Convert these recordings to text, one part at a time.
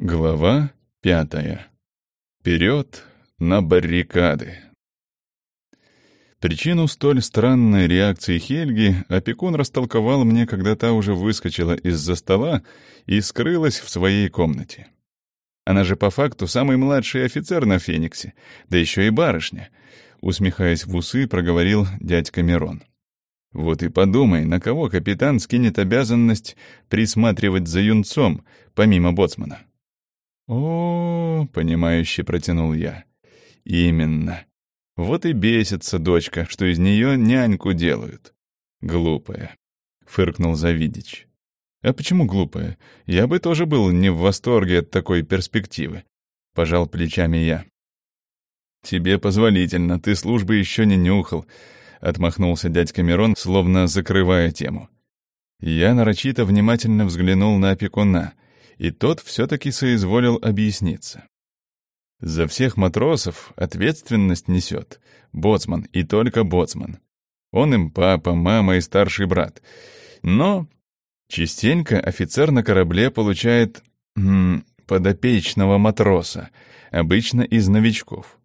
Глава пятая. Вперед на баррикады. Причину столь странной реакции Хельги опекун растолковал мне, когда та уже выскочила из-за стола и скрылась в своей комнате. Она же по факту самый младший офицер на Фениксе, да еще и барышня, усмехаясь в усы, проговорил дядька Мирон. Вот и подумай, на кого капитан скинет обязанность присматривать за юнцом, помимо боцмана. «О, — понимающе протянул я, — именно. Вот и бесится дочка, что из нее няньку делают. Глупая, — фыркнул Завидич. А почему глупая? Я бы тоже был не в восторге от такой перспективы. Пожал плечами я. Тебе позволительно, ты службы еще не нюхал, — отмахнулся дядька Мирон, словно закрывая тему. Я нарочито внимательно взглянул на опекуна — и тот все-таки соизволил объясниться. За всех матросов ответственность несет боцман и только боцман. Он им папа, мама и старший брат. Но частенько офицер на корабле получает м, подопечного матроса, обычно из новичков.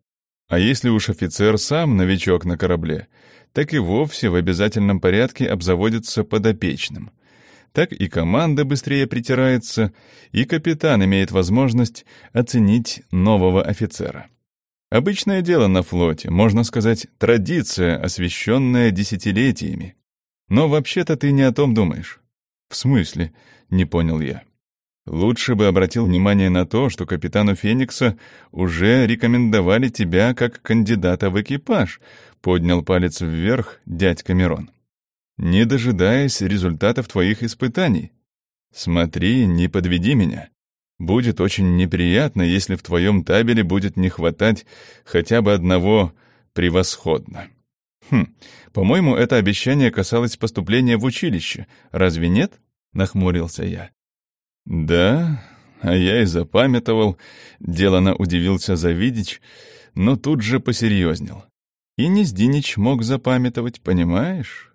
А если уж офицер сам новичок на корабле, так и вовсе в обязательном порядке обзаводится подопечным — так и команда быстрее притирается, и капитан имеет возможность оценить нового офицера. Обычное дело на флоте, можно сказать, традиция, освещенная десятилетиями. Но вообще-то ты не о том думаешь. В смысле? Не понял я. Лучше бы обратил внимание на то, что капитану Феникса уже рекомендовали тебя как кандидата в экипаж, поднял палец вверх дядька Мирон не дожидаясь результатов твоих испытаний. Смотри, не подведи меня. Будет очень неприятно, если в твоем табеле будет не хватать хотя бы одного «превосходно». Хм, по-моему, это обещание касалось поступления в училище. Разве нет? Нахмурился я. Да, а я и запамятовал, делано удивился Завидич, но тут же посерьезнел. И Нездинич мог запамятовать, понимаешь?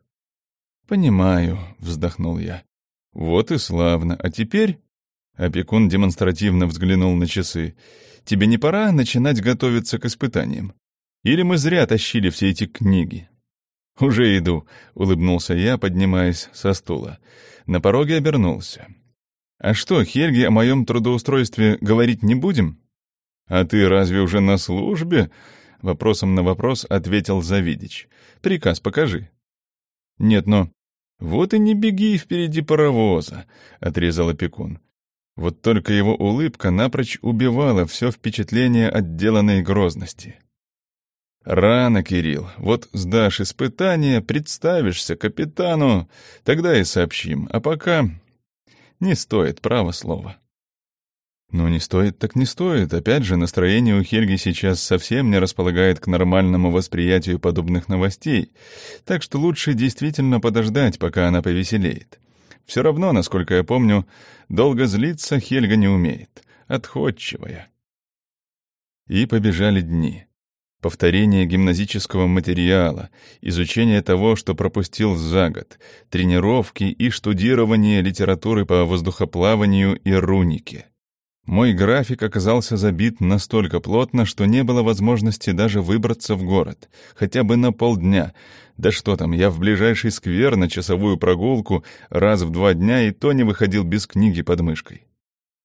«Понимаю», — вздохнул я. «Вот и славно. А теперь...» Опекун демонстративно взглянул на часы. «Тебе не пора начинать готовиться к испытаниям? Или мы зря тащили все эти книги?» «Уже иду», — улыбнулся я, поднимаясь со стула. На пороге обернулся. «А что, Хельги, о моем трудоустройстве говорить не будем?» «А ты разве уже на службе?» Вопросом на вопрос ответил Завидич. «Приказ покажи». «Нет, но «Вот и не беги впереди паровоза», — отрезал опекун. Вот только его улыбка напрочь убивала все впечатление отделанной грозности. «Рано, Кирилл. Вот сдашь испытание, представишься капитану, тогда и сообщим. А пока не стоит, право слово». Ну, не стоит так не стоит. Опять же, настроение у Хельги сейчас совсем не располагает к нормальному восприятию подобных новостей, так что лучше действительно подождать, пока она повеселеет. Все равно, насколько я помню, долго злиться Хельга не умеет. Отходчивая. И побежали дни. Повторение гимназического материала, изучение того, что пропустил за год, тренировки и штудирование литературы по воздухоплаванию и рунике. Мой график оказался забит настолько плотно, что не было возможности даже выбраться в город, хотя бы на полдня. Да что там, я в ближайший сквер на часовую прогулку раз в два дня и то не выходил без книги под мышкой.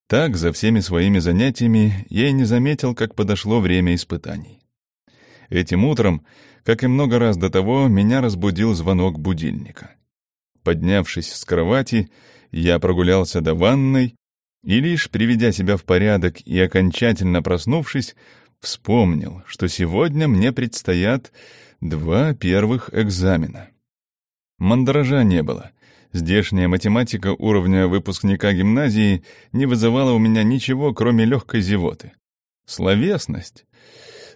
Так, за всеми своими занятиями, я и не заметил, как подошло время испытаний. Этим утром, как и много раз до того, меня разбудил звонок будильника. Поднявшись с кровати, я прогулялся до ванной, и лишь приведя себя в порядок и окончательно проснувшись, вспомнил, что сегодня мне предстоят два первых экзамена. Мандража не было. Здешняя математика уровня выпускника гимназии не вызывала у меня ничего, кроме легкой зевоты. Словесность.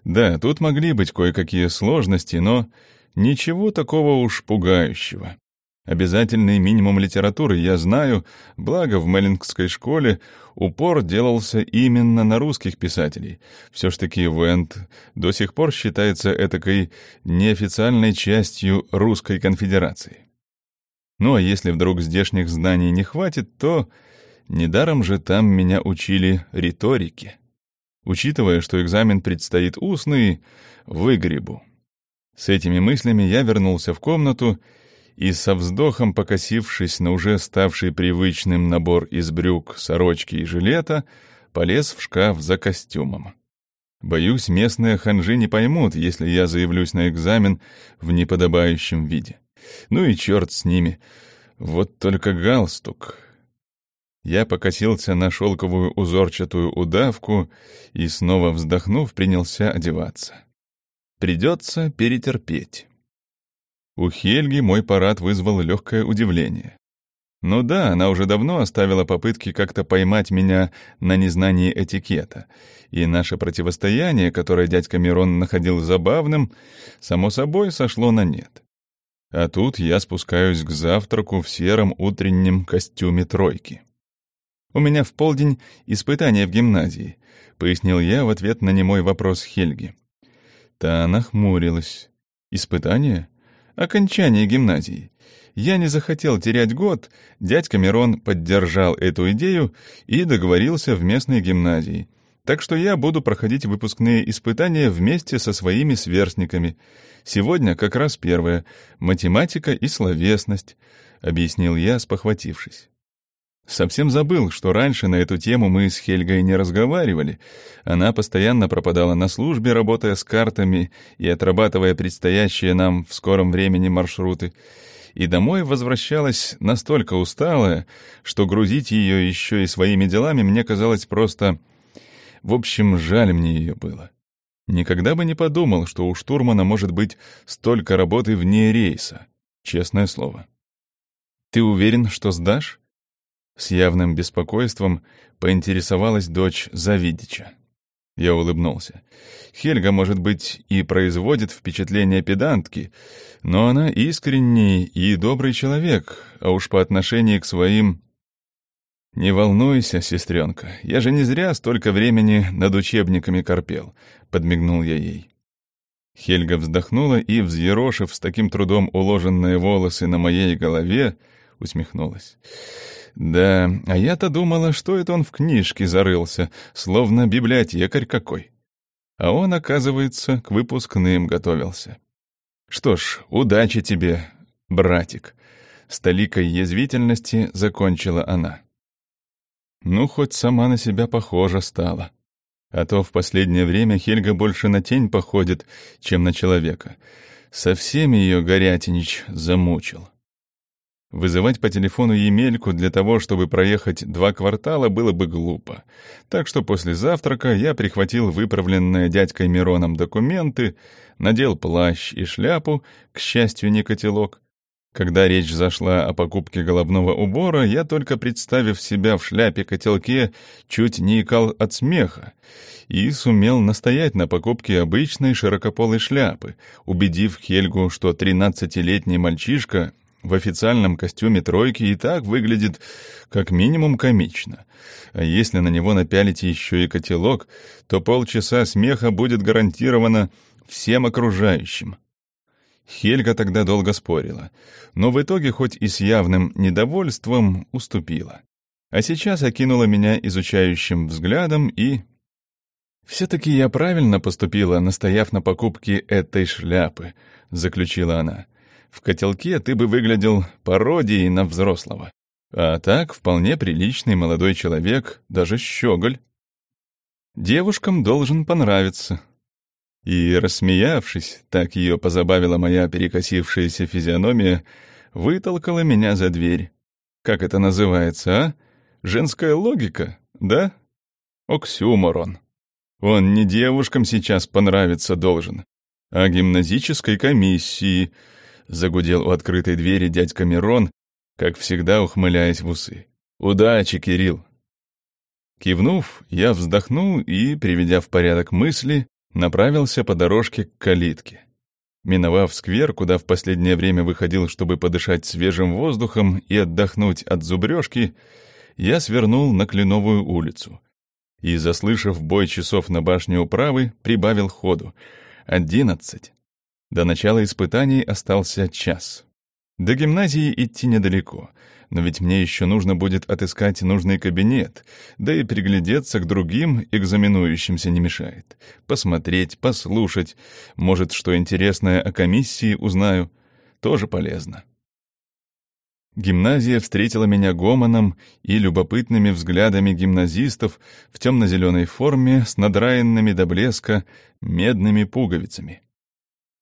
Да, тут могли быть кое-какие сложности, но ничего такого уж пугающего. Обязательный минимум литературы я знаю, благо в Меллингской школе упор делался именно на русских писателей. Все ж таки Вент до сих пор считается этакой неофициальной частью Русской конфедерации. Ну а если вдруг здешних знаний не хватит, то Недаром же там меня учили риторике. Учитывая, что экзамен предстоит устный, выгребу. С этими мыслями я вернулся в комнату и со вздохом, покосившись на уже ставший привычным набор из брюк, сорочки и жилета, полез в шкаф за костюмом. Боюсь, местные ханжи не поймут, если я заявлюсь на экзамен в неподобающем виде. Ну и черт с ними. Вот только галстук. Я покосился на шелковую узорчатую удавку и, снова вздохнув, принялся одеваться. Придется перетерпеть. У Хельги мой парад вызвал легкое удивление. Ну да, она уже давно оставила попытки как-то поймать меня на незнании этикета, и наше противостояние, которое дядька Мирон находил забавным, само собой сошло на нет. А тут я спускаюсь к завтраку в сером утреннем костюме тройки. «У меня в полдень испытание в гимназии», — пояснил я в ответ на немой вопрос Хельги. Та нахмурилась. «Испытание? Окончание гимназии. Я не захотел терять год, дядька Мирон поддержал эту идею и договорился в местной гимназии. Так что я буду проходить выпускные испытания вместе со своими сверстниками. Сегодня как раз первое — математика и словесность», — объяснил я, спохватившись. Совсем забыл, что раньше на эту тему мы с Хельгой не разговаривали. Она постоянно пропадала на службе, работая с картами и отрабатывая предстоящие нам в скором времени маршруты. И домой возвращалась настолько усталая, что грузить ее еще и своими делами мне казалось просто... В общем, жаль мне ее было. Никогда бы не подумал, что у штурмана может быть столько работы вне рейса. Честное слово. «Ты уверен, что сдашь?» С явным беспокойством поинтересовалась дочь Завидича. Я улыбнулся. Хельга, может быть, и производит впечатление педантки, но она искренний и добрый человек, а уж по отношению к своим... «Не волнуйся, сестренка, я же не зря столько времени над учебниками корпел», — подмигнул я ей. Хельга вздохнула и, взъерошив с таким трудом уложенные волосы на моей голове, усмехнулась. Да, а я-то думала, что это он в книжке зарылся, словно библиотекарь какой. А он, оказывается, к выпускным готовился. Что ж, удачи тебе, братик. С толикой язвительности закончила она. Ну, хоть сама на себя похожа стала. А то в последнее время Хельга больше на тень походит, чем на человека. Совсем ее Горятинич замучил. Вызывать по телефону Емельку для того, чтобы проехать два квартала, было бы глупо. Так что после завтрака я прихватил выправленные дядькой Мироном документы, надел плащ и шляпу, к счастью, не котелок. Когда речь зашла о покупке головного убора, я, только представив себя в шляпе-котелке, чуть не икал от смеха и сумел настоять на покупке обычной широкополой шляпы, убедив Хельгу, что тринадцатилетний мальчишка в официальном костюме тройки и так выглядит как минимум комично. А если на него напялить еще и котелок, то полчаса смеха будет гарантировано всем окружающим. Хельга тогда долго спорила, но в итоге хоть и с явным недовольством уступила. А сейчас окинула меня изучающим взглядом и... «Все-таки я правильно поступила, настояв на покупке этой шляпы», — заключила она. В котелке ты бы выглядел пародией на взрослого. А так вполне приличный молодой человек, даже щеголь. Девушкам должен понравиться. И, рассмеявшись, так ее позабавила моя перекосившаяся физиономия, вытолкала меня за дверь. Как это называется, а? Женская логика, да? Оксюморон. Он не девушкам сейчас понравиться должен, а гимназической комиссии — загудел у открытой двери дядька Мирон, как всегда ухмыляясь в усы. «Удачи, Кирилл!» Кивнув, я вздохнул и, приведя в порядок мысли, направился по дорожке к калитке. Миновав сквер, куда в последнее время выходил, чтобы подышать свежим воздухом и отдохнуть от зубрежки, я свернул на Кленовую улицу и, заслышав бой часов на башне управы, прибавил ходу. «Одиннадцать!» До начала испытаний остался час. До гимназии идти недалеко. Но ведь мне еще нужно будет отыскать нужный кабинет, да и приглядеться к другим экзаменующимся не мешает. Посмотреть, послушать, может, что интересное о комиссии узнаю, тоже полезно. Гимназия встретила меня гомоном и любопытными взглядами гимназистов в темно-зеленой форме с надраенными до блеска медными пуговицами.